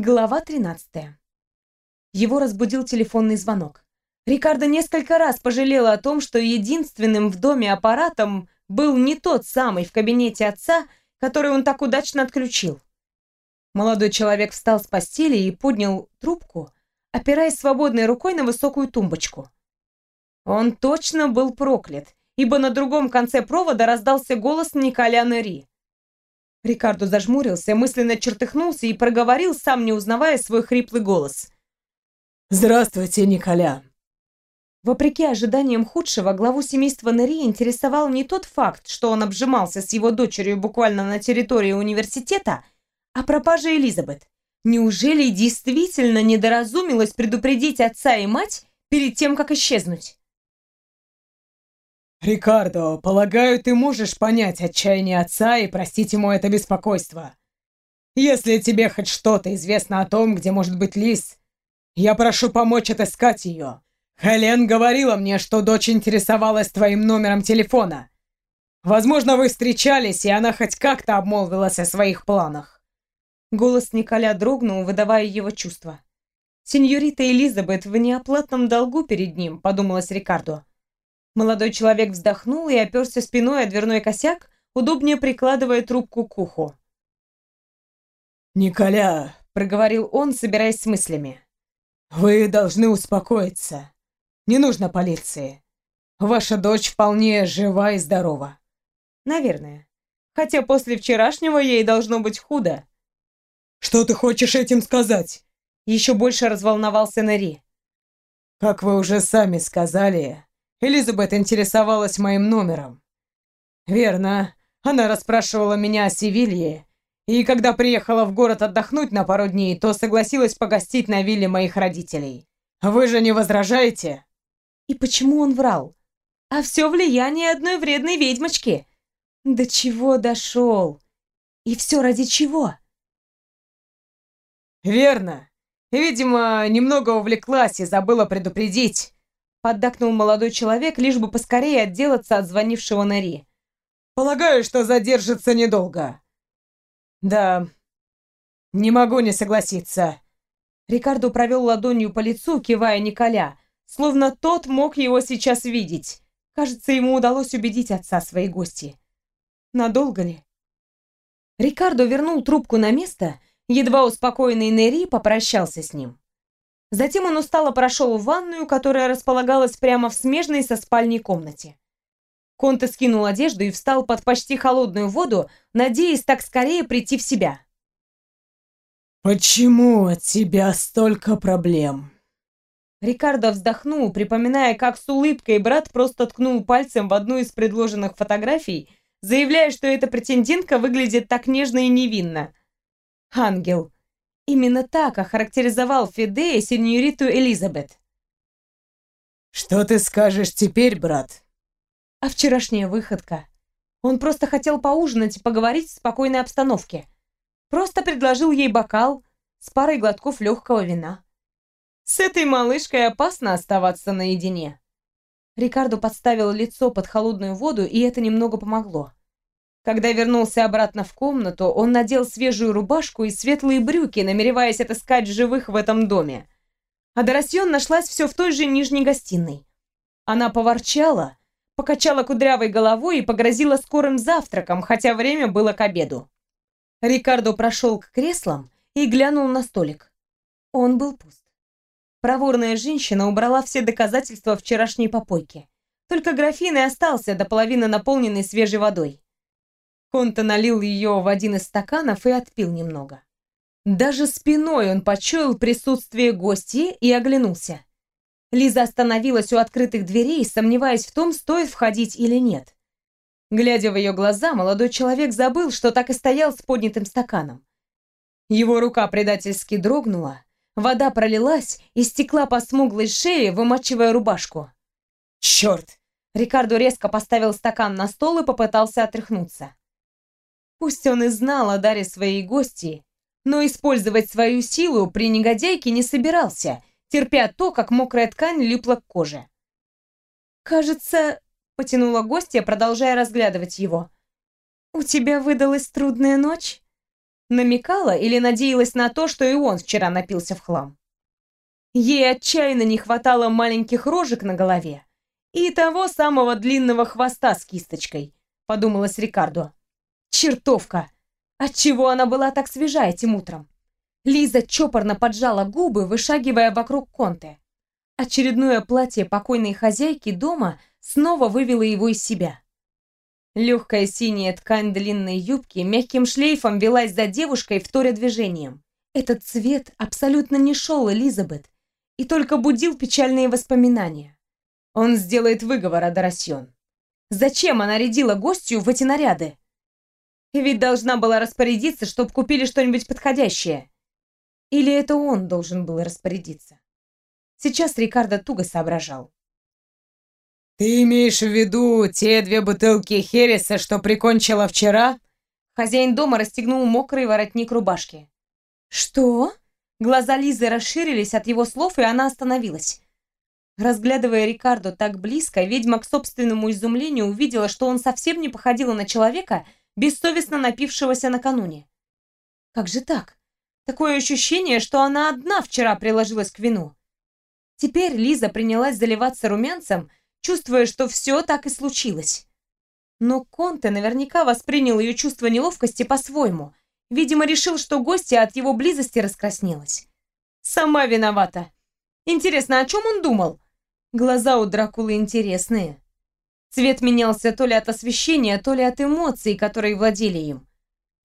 Глава 13. Его разбудил телефонный звонок. Рикардо несколько раз пожалела о том, что единственным в доме аппаратом был не тот самый в кабинете отца, который он так удачно отключил. Молодой человек встал с постели и поднял трубку, опираясь свободной рукой на высокую тумбочку. Он точно был проклят, ибо на другом конце провода раздался голос Николя Нери. Рикардо зажмурился, мысленно чертыхнулся и проговорил, сам не узнавая свой хриплый голос. «Здравствуйте, Николя!» Вопреки ожиданиям худшего, главу семейства Нери интересовал не тот факт, что он обжимался с его дочерью буквально на территории университета, а пропажа Элизабет. Неужели действительно недоразумилась предупредить отца и мать перед тем, как исчезнуть? «Рикардо, полагаю, ты можешь понять отчаяние отца и простить ему это беспокойство. Если тебе хоть что-то известно о том, где может быть Лис, я прошу помочь отыскать ее. Хелен говорила мне, что дочь интересовалась твоим номером телефона. Возможно, вы встречались, и она хоть как-то обмолвилась о своих планах». Голос Николя дрогнул, выдавая его чувства. «Сеньорита Элизабет в неоплатном долгу перед ним», — подумалось Рикардо. Молодой человек вздохнул и оперся спиной о дверной косяк, удобнее прикладывая трубку к уху. «Николя», — проговорил он, собираясь с мыслями, — «вы должны успокоиться. Не нужно полиции. Ваша дочь вполне жива и здорова». «Наверное. Хотя после вчерашнего ей должно быть худо». «Что ты хочешь этим сказать?» Еще больше разволновался Нэри. «Как вы уже сами сказали, Элизабет интересовалась моим номером. Верно, она расспрашивала меня о Севилье, и когда приехала в город отдохнуть на пару дней, то согласилась погостить на вилле моих родителей. Вы же не возражаете? И почему он врал? А все влияние одной вредной ведьмочки. До чего дошел? И все ради чего? Верно. Видимо, немного увлеклась и забыла предупредить. Поддакнул молодой человек, лишь бы поскорее отделаться от звонившего Нари. «Полагаю, что задержится недолго». «Да, не могу не согласиться». Рикардо провел ладонью по лицу, кивая Николя, словно тот мог его сейчас видеть. Кажется, ему удалось убедить отца своей гости. Надолго ли? Рикардо вернул трубку на место, едва успокоенный Нери попрощался с ним. Затем он устало прошел в ванную, которая располагалась прямо в смежной со спальней комнате. Конте скинул одежду и встал под почти холодную воду, надеясь так скорее прийти в себя. «Почему от тебя столько проблем?» Рикардо вздохнул, припоминая, как с улыбкой брат просто ткнул пальцем в одну из предложенных фотографий, заявляя, что эта претендентка выглядит так нежно и невинно. Ангел. Именно так охарактеризовал Фидея сеньориту Элизабет. «Что ты скажешь теперь, брат?» А вчерашняя выходка. Он просто хотел поужинать и поговорить в спокойной обстановке. Просто предложил ей бокал с парой глотков легкого вина. С этой малышкой опасно оставаться наедине. Рикардо подставил лицо под холодную воду, и это немного помогло. Когда вернулся обратно в комнату, он надел свежую рубашку и светлые брюки, намереваясь отыскать живых в этом доме. А Доросьон нашлась все в той же нижней гостиной. Она поворчала, покачала кудрявой головой и погрозила скорым завтраком, хотя время было к обеду. Рикардо прошел к креслам и глянул на столик. Он был пуст. Проворная женщина убрала все доказательства вчерашней попойки. Только графин и остался до половины наполненный свежей водой. Конта налил ее в один из стаканов и отпил немного. Даже спиной он почуял присутствие гостей и оглянулся. Лиза остановилась у открытых дверей, сомневаясь в том, стоит входить или нет. Глядя в ее глаза, молодой человек забыл, что так и стоял с поднятым стаканом. Его рука предательски дрогнула, вода пролилась и стекла по смуглой шее, вымачивая рубашку. «Черт!» Рикардо резко поставил стакан на стол и попытался отряхнуться. Пусть он и знал о даре своей гости, но использовать свою силу при негодяйке не собирался, терпя то, как мокрая ткань липла к коже. «Кажется...» — потянула гостья, продолжая разглядывать его. «У тебя выдалась трудная ночь?» Намекала или надеялась на то, что и он вчера напился в хлам? Ей отчаянно не хватало маленьких рожек на голове и того самого длинного хвоста с кисточкой, подумалось Рикардо. Чертовка! Отчего она была так свежа этим утром? Лиза чопорно поджала губы, вышагивая вокруг Конте. Очередное платье покойной хозяйки дома снова вывело его из себя. Легкая синяя ткань длинной юбки мягким шлейфом велась за девушкой, вторя движением. Этот цвет абсолютно не шел Элизабет и только будил печальные воспоминания. Он сделает выговор, Адарасьон. Зачем она рядила гостью в эти наряды? Ведь должна была распорядиться, чтобы купили что-нибудь подходящее. Или это он должен был распорядиться? Сейчас Рикардо туго соображал. «Ты имеешь в виду те две бутылки Хереса, что прикончила вчера?» Хозяин дома расстегнул мокрый воротник рубашки. «Что?» Глаза Лизы расширились от его слов, и она остановилась. Разглядывая Рикардо так близко, ведьма к собственному изумлению увидела, что он совсем не походил на человека, бессовестно напившегося накануне. Как же так? Такое ощущение, что она одна вчера приложилась к вину. Теперь Лиза принялась заливаться румянцем, чувствуя, что все так и случилось. Но Конте наверняка воспринял ее чувство неловкости по-своему. Видимо, решил, что гостья от его близости раскраснелась. Сама виновата. Интересно, о чем он думал? Глаза у Дракулы интересные. Цвет менялся то ли от освещения, то ли от эмоций, которые владели им.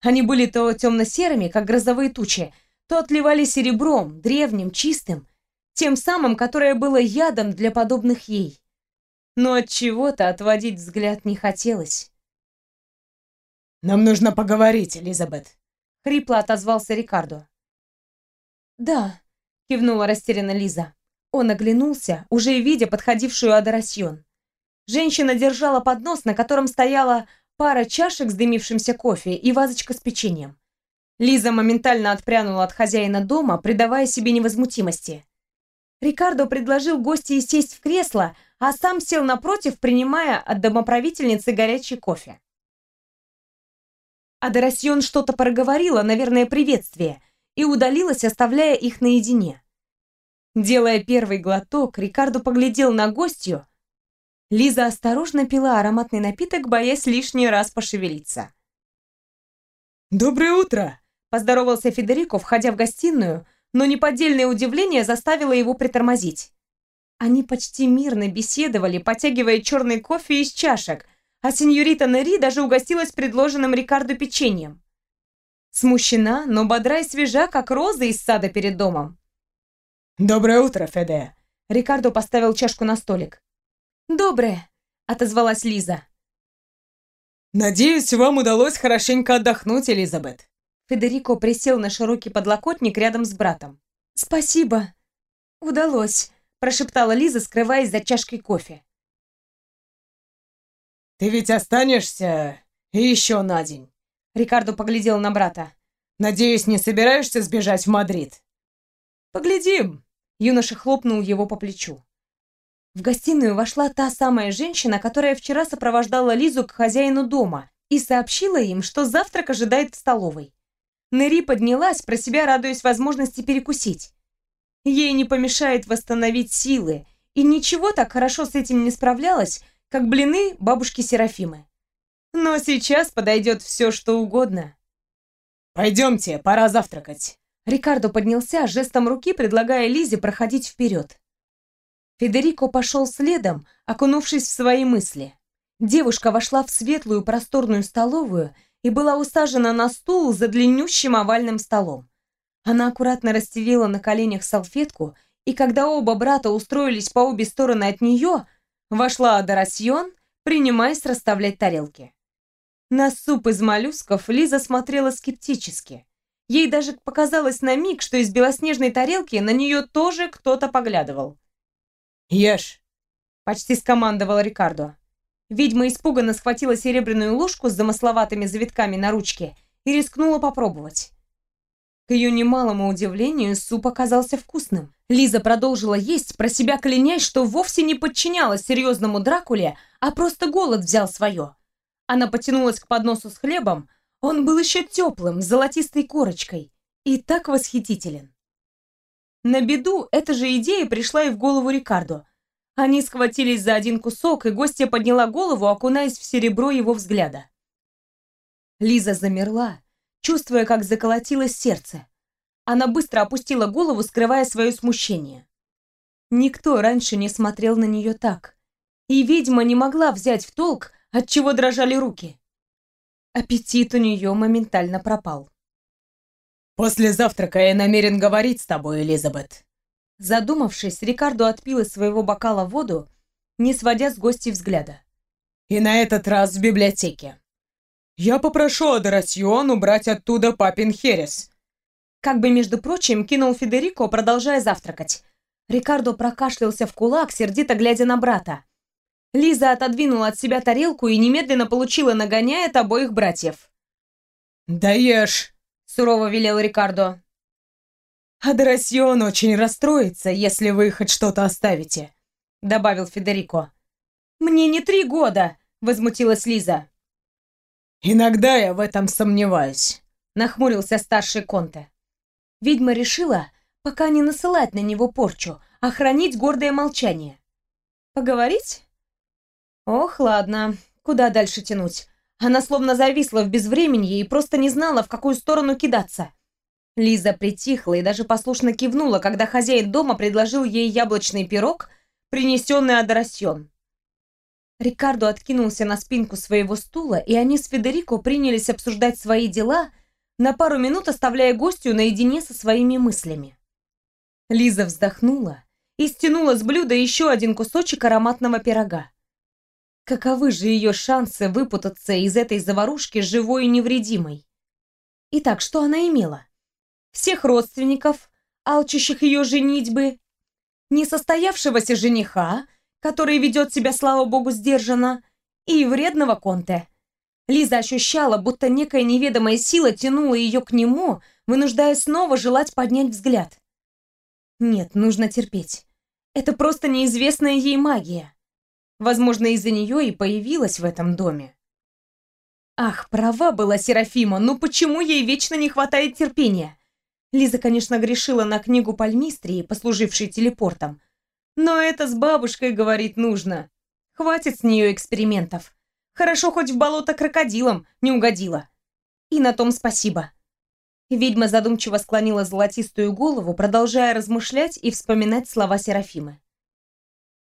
Они были то темно-серыми, как грозовые тучи, то отливали серебром, древним, чистым, тем самым, которое было ядом для подобных ей. Но от чего-то отводить взгляд не хотелось. Нам нужно поговорить, Элизабет, хрипло отозвался Рикардо. Да, кивнула растерянно Лиза. Он оглянулся, уже видя подходившую Адарасьон. Женщина держала поднос, на котором стояла пара чашек с дымившимся кофе и вазочка с печеньем. Лиза моментально отпрянула от хозяина дома, придавая себе невозмутимости. Рикардо предложил гостье сесть в кресло, а сам сел напротив, принимая от домоправительницы горячий кофе. Адарасьон что-то проговорила, наверное, приветствие, и удалилась, оставляя их наедине. Делая первый глоток, Рикардо поглядел на гостью, Лиза осторожно пила ароматный напиток, боясь лишний раз пошевелиться. «Доброе утро!» – поздоровался Федерико, входя в гостиную, но неподдельное удивление заставило его притормозить. Они почти мирно беседовали, потягивая черный кофе из чашек, а сеньорита Нери даже угостилась предложенным Рикардо печеньем. Смущена, но бодра и свежа, как роза из сада перед домом. «Доброе утро, Феде!» Рикардо поставил чашку на столик. «Доброе», — отозвалась Лиза. «Надеюсь, вам удалось хорошенько отдохнуть, Элизабет». Федерико присел на широкий подлокотник рядом с братом. «Спасибо. Удалось», — прошептала Лиза, скрываясь за чашкой кофе. «Ты ведь останешься еще на день?» Рикардо поглядел на брата. «Надеюсь, не собираешься сбежать в Мадрид?» «Поглядим», — юноша хлопнул его по плечу. В гостиную вошла та самая женщина, которая вчера сопровождала Лизу к хозяину дома и сообщила им, что завтрак ожидает в столовой. Нери поднялась, про себя радуясь возможности перекусить. Ей не помешает восстановить силы, и ничего так хорошо с этим не справлялась, как блины бабушки Серафимы. Но сейчас подойдет все, что угодно. «Пойдемте, пора завтракать». Рикардо поднялся, жестом руки предлагая Лизе проходить вперед. Федерико пошел следом, окунувшись в свои мысли. Девушка вошла в светлую просторную столовую и была усажена на стул за длиннющим овальным столом. Она аккуратно расстелила на коленях салфетку, и когда оба брата устроились по обе стороны от нее, вошла Адарасьон, принимаясь расставлять тарелки. На суп из моллюсков Лиза смотрела скептически. Ей даже показалось на миг, что из белоснежной тарелки на нее тоже кто-то поглядывал. «Ешь!» — почти скомандовал Рикардо. Ведьма испуганно схватила серебряную ложку с замысловатыми завитками на ручке и рискнула попробовать. К ее немалому удивлению, суп оказался вкусным. Лиза продолжила есть, про себя клянясь, что вовсе не подчинялась серьезному Дракуле, а просто голод взял свое. Она потянулась к подносу с хлебом, Он был еще теплым, золотистой корочкой и так восхитителен. На беду эта же идея пришла и в голову Рикардо. Они схватились за один кусок, и гостья подняла голову, окунаясь в серебро его взгляда. Лиза замерла, чувствуя, как заколотилось сердце. Она быстро опустила голову, скрывая свое смущение. Никто раньше не смотрел на нее так. И ведьма не могла взять в толк, от чего дрожали руки. Аппетит у нее моментально пропал. «После завтрака я намерен говорить с тобой, Элизабет». Задумавшись, Рикардо отпил из своего бокала воду, не сводя с гостей взгляда. «И на этот раз в библиотеке. Я попрошу Адорасьон убрать оттуда папин херес». Как бы, между прочим, кинул Федерико, продолжая завтракать. Рикардо прокашлялся в кулак, сердито глядя на брата. Лиза отодвинула от себя тарелку и немедленно получила нагоняя от обоих братьев. «Да ешь!» — сурово велел Рикардо. «Адерасьон очень расстроится, если вы хоть что-то оставите», — добавил Федерико. «Мне не три года!» — возмутилась Лиза. «Иногда я в этом сомневаюсь», — нахмурился старший Конте. Ведьма решила, пока не насылать на него порчу, а хранить гордое молчание. «Поговорить?» Ох, ладно, куда дальше тянуть? Она словно зависла в безвременье и просто не знала, в какую сторону кидаться. Лиза притихла и даже послушно кивнула, когда хозяин дома предложил ей яблочный пирог, принесенный Адарасьон. Рикардо откинулся на спинку своего стула, и они с Федерико принялись обсуждать свои дела, на пару минут оставляя гостю наедине со своими мыслями. Лиза вздохнула и стянула с блюда еще один кусочек ароматного пирога. Каковы же ее шансы выпутаться из этой заварушки живой и невредимой? Итак, что она имела? Всех родственников, алчущих ее женитьбы, несостоявшегося жениха, который ведет себя, слава богу, сдержанно, и вредного Конте. Лиза ощущала, будто некая неведомая сила тянула ее к нему, вынуждая снова желать поднять взгляд. Нет, нужно терпеть. Это просто неизвестная ей магия. Возможно, из-за нее и появилась в этом доме. Ах, права была Серафима, ну почему ей вечно не хватает терпения? Лиза, конечно, грешила на книгу Пальмистрии, послужившей телепортом. Но это с бабушкой, говорит, нужно. Хватит с нее экспериментов. Хорошо, хоть в болото крокодилом не угодила. И на том спасибо. Ведьма задумчиво склонила золотистую голову, продолжая размышлять и вспоминать слова Серафимы.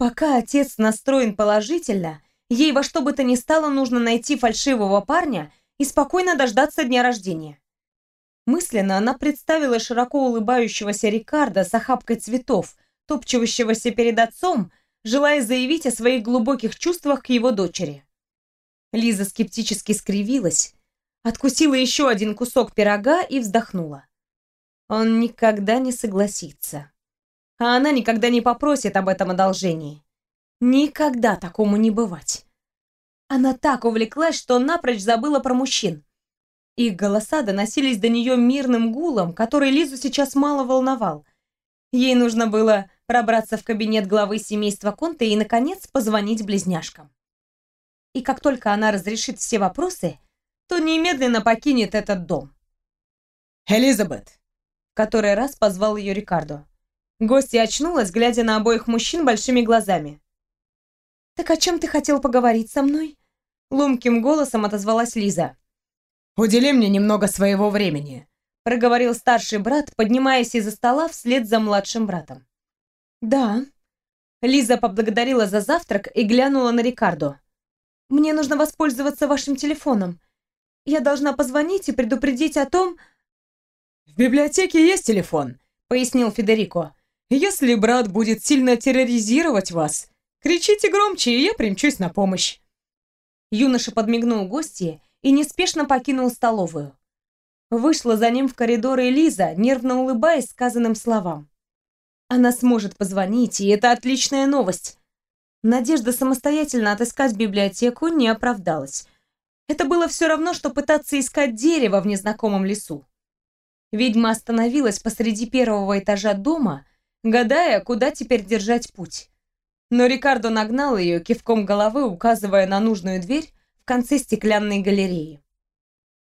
Пока отец настроен положительно, ей во что бы то ни стало нужно найти фальшивого парня и спокойно дождаться дня рождения. Мысленно она представила широко улыбающегося Рикардо с охапкой цветов, топчущегося перед отцом, желая заявить о своих глубоких чувствах к его дочери. Лиза скептически скривилась, откусила еще один кусок пирога и вздохнула. Он никогда не согласится а она никогда не попросит об этом одолжении. Никогда такому не бывать. Она так увлеклась, что напрочь забыла про мужчин. Их голоса доносились до нее мирным гулом, который Лизу сейчас мало волновал. Ей нужно было пробраться в кабинет главы семейства Конте и, наконец, позвонить близняшкам. И как только она разрешит все вопросы, то немедленно покинет этот дом. «Элизабет!» — который раз позвал ее Рикардо. Гостья очнулась, глядя на обоих мужчин большими глазами. «Так о чем ты хотел поговорить со мной?» Ломким голосом отозвалась Лиза. «Удели мне немного своего времени», проговорил старший брат, поднимаясь из-за стола вслед за младшим братом. «Да». Лиза поблагодарила за завтрак и глянула на Рикардо. «Мне нужно воспользоваться вашим телефоном. Я должна позвонить и предупредить о том...» «В библиотеке есть телефон», — пояснил Федерико. Если брат будет сильно терроризировать вас, кричите громче, и я примчусь на помощь. Юноша подмигнул гостье и неспешно покинул столовую. Вышла за ним в коридор Элиза, нервно улыбаясь сказанным словам. Она сможет позвонить, и это отличная новость. Надежда самостоятельно отыскать библиотеку не оправдалась. Это было все равно, что пытаться искать дерево в незнакомом лесу. Ведьма остановилась посреди первого этажа дома гадая, куда теперь держать путь. Но Рикардо нагнал ее кивком головы, указывая на нужную дверь в конце стеклянной галереи.